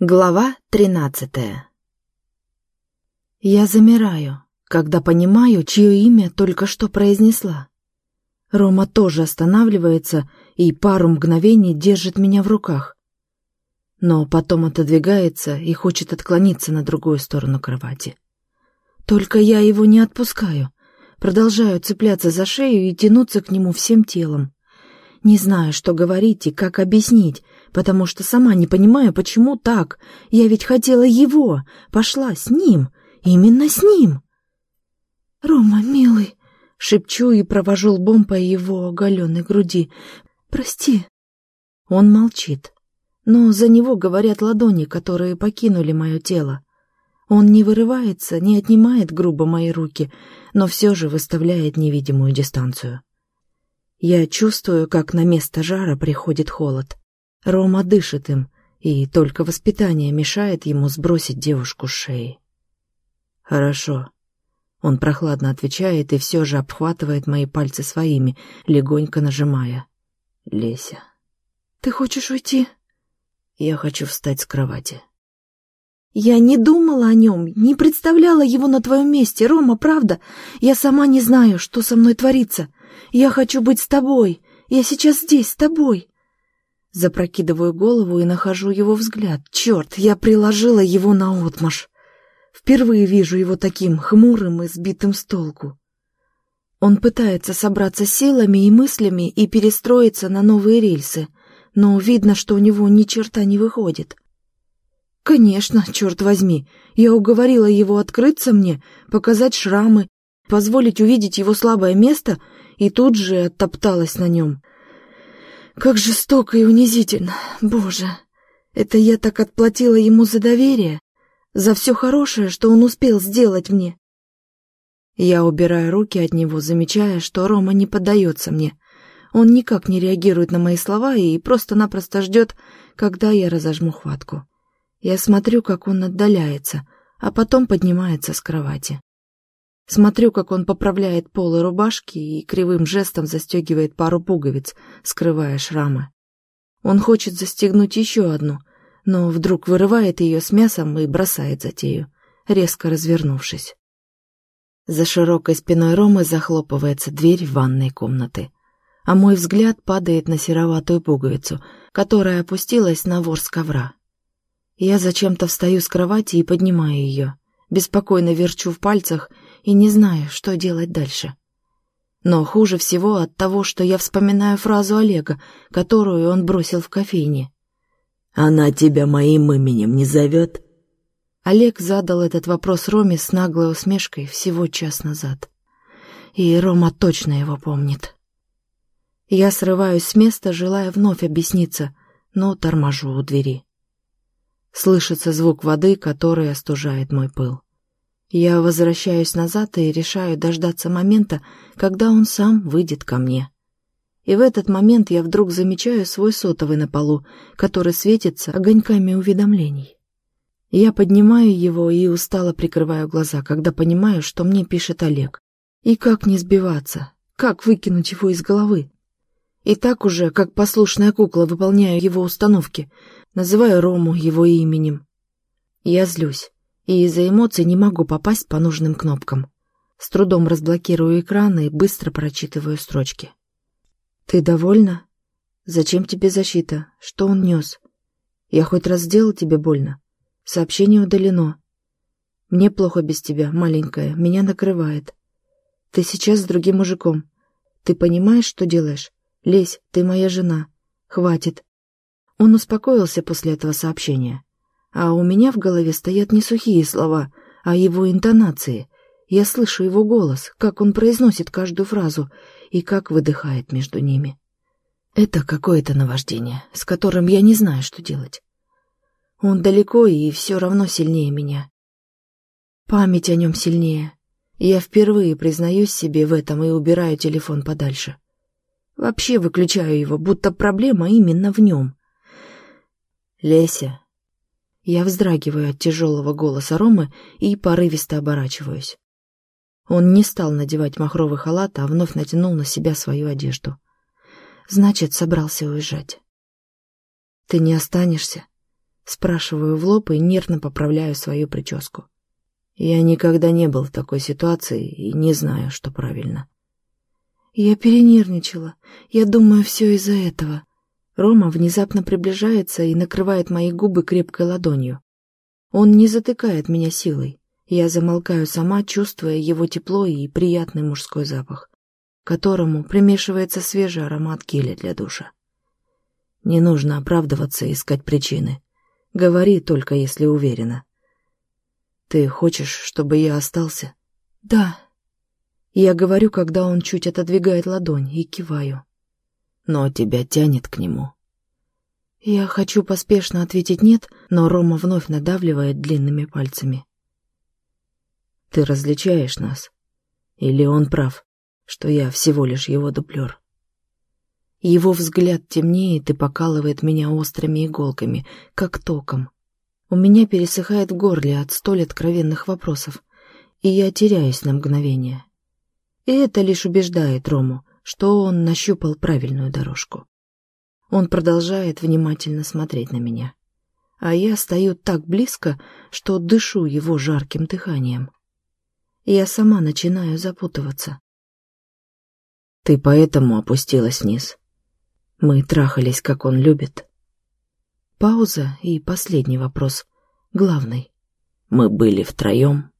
Глава тринадцатая Я замираю, когда понимаю, чье имя только что произнесла. Рома тоже останавливается и пару мгновений держит меня в руках. Но потом отодвигается и хочет отклониться на другую сторону кровати. Только я его не отпускаю, продолжаю цепляться за шею и тянуться к нему всем телом. Не знаю, что говорить и как объяснить, потому что сама не понимаю, почему так. Я ведь хотела его, пошла с ним, именно с ним. «Рома, милый», — шепчу и провожу лбом по его оголенной груди. «Прости». Он молчит, но за него говорят ладони, которые покинули мое тело. Он не вырывается, не отнимает грубо мои руки, но все же выставляет невидимую дистанцию. Я чувствую, как на место жара приходит холод. Рома дышит им, и только воспитание мешает ему сбросить девушку с шеи. «Хорошо». Он прохладно отвечает и все же обхватывает мои пальцы своими, легонько нажимая. «Леся». «Ты хочешь уйти?» «Я хочу встать с кровати». «Я не думала о нем, не представляла его на твоем месте, Рома, правда? Я сама не знаю, что со мной творится. Я хочу быть с тобой. Я сейчас здесь, с тобой». Запрокидываю голову и нахожу его взгляд. Черт, я приложила его на отмаш. Впервые вижу его таким хмурым и сбитым с толку. Он пытается собраться силами и мыслями и перестроиться на новые рельсы, но видно, что у него ни черта не выходит. Конечно, черт возьми, я уговорила его открыться мне, показать шрамы, позволить увидеть его слабое место и тут же оттопталась на нем. Как жестоко и унизительно, боже! Это я так отплатила ему за доверие, за все хорошее, что он успел сделать мне. Я убираю руки от него, замечая, что Рома не поддается мне. Он никак не реагирует на мои слова и просто-напросто ждет, когда я разожму хватку. Я смотрю, как он отдаляется, а потом поднимается с кровати. Смотрю, как он поправляет полы рубашки и кривым жестом застегивает пару пуговиц, скрывая шрамы. Он хочет застегнуть еще одну, но вдруг вырывает ее с мясом и бросает затею, резко развернувшись. За широкой спиной Ромы захлопывается дверь ванной комнаты, а мой взгляд падает на сероватую пуговицу, которая опустилась на ворс ковра. Я зачем-то встаю с кровати и поднимаю ее, беспокойно верчу в пальцах и не знаю, что делать дальше. Но хуже всего от того, что я вспоминаю фразу Олега, которую он бросил в кофейне. «Она тебя моим именем не зовет?» Олег задал этот вопрос Роме с наглой усмешкой всего час назад. И Рома точно его помнит. Я срываюсь с места, желая вновь объясниться, но торможу у двери. Слышится звук воды, который остужает мой пыл. Я возвращаюсь назад и решаю дождаться момента, когда он сам выйдет ко мне. И в этот момент я вдруг замечаю свой сотовый на полу, который светится огоньками уведомлений. Я поднимаю его и устало прикрываю глаза, когда понимаю, что мне пишет Олег. И как не сбиваться? Как выкинуть его из головы? И так уже, как послушная кукла, выполняю его установки, называю Рому его именем. Я злюсь и из-за эмоций не могу попасть по нужным кнопкам. С трудом разблокирую экран и быстро прочитываю строчки. «Ты довольна? Зачем тебе защита? Что он нес? Я хоть раз сделал тебе больно? Сообщение удалено. Мне плохо без тебя, маленькая, меня накрывает. Ты сейчас с другим мужиком. Ты понимаешь, что делаешь? Лезь, ты моя жена. Хватит». Он успокоился после этого сообщения. А у меня в голове стоят не сухие слова, а его интонации. Я слышу его голос, как он произносит каждую фразу и как выдыхает между ними. Это какое-то наваждение, с которым я не знаю, что делать. Он далеко и все равно сильнее меня. Память о нем сильнее. Я впервые признаюсь себе в этом и убираю телефон подальше. Вообще выключаю его, будто проблема именно в нем. «Леся, я вздрагиваю от тяжелого голоса Ромы и порывисто оборачиваюсь. Он не стал надевать махровый халат, а вновь натянул на себя свою одежду. Значит, собрался уезжать. «Ты не останешься?» — Спрашиваю в лоб и нервно поправляю свою прическу. Я никогда не был в такой ситуации и не знаю, что правильно. Я перенервничала. Я думаю, все из-за этого. Рома внезапно приближается и накрывает мои губы крепкой ладонью. Он не затыкает меня силой. Я замолкаю сама, чувствуя его тепло и приятный мужской запах, к которому примешивается свежий аромат геля для душа. Не нужно оправдываться и искать причины. Говори только, если уверена. Ты хочешь, чтобы я остался? Да. Я говорю, когда он чуть отодвигает ладонь, и киваю. Но тебя тянет к нему. Я хочу поспешно ответить «нет», но Рома вновь надавливает длинными пальцами. Ты различаешь нас? Или он прав, что я всего лишь его дублер? Его взгляд темнеет и покалывает меня острыми иголками, как током. У меня пересыхает в горле от столь откровенных вопросов, и я теряюсь на мгновение. И это лишь убеждает Рому, что он нащупал правильную дорожку. Он продолжает внимательно смотреть на меня, а я стою так близко, что дышу его жарким дыханием. Я сама начинаю запутываться. Ты поэтому опустилась вниз. Мы трахались, как он любит. Пауза и последний вопрос, главный. Мы были втроем.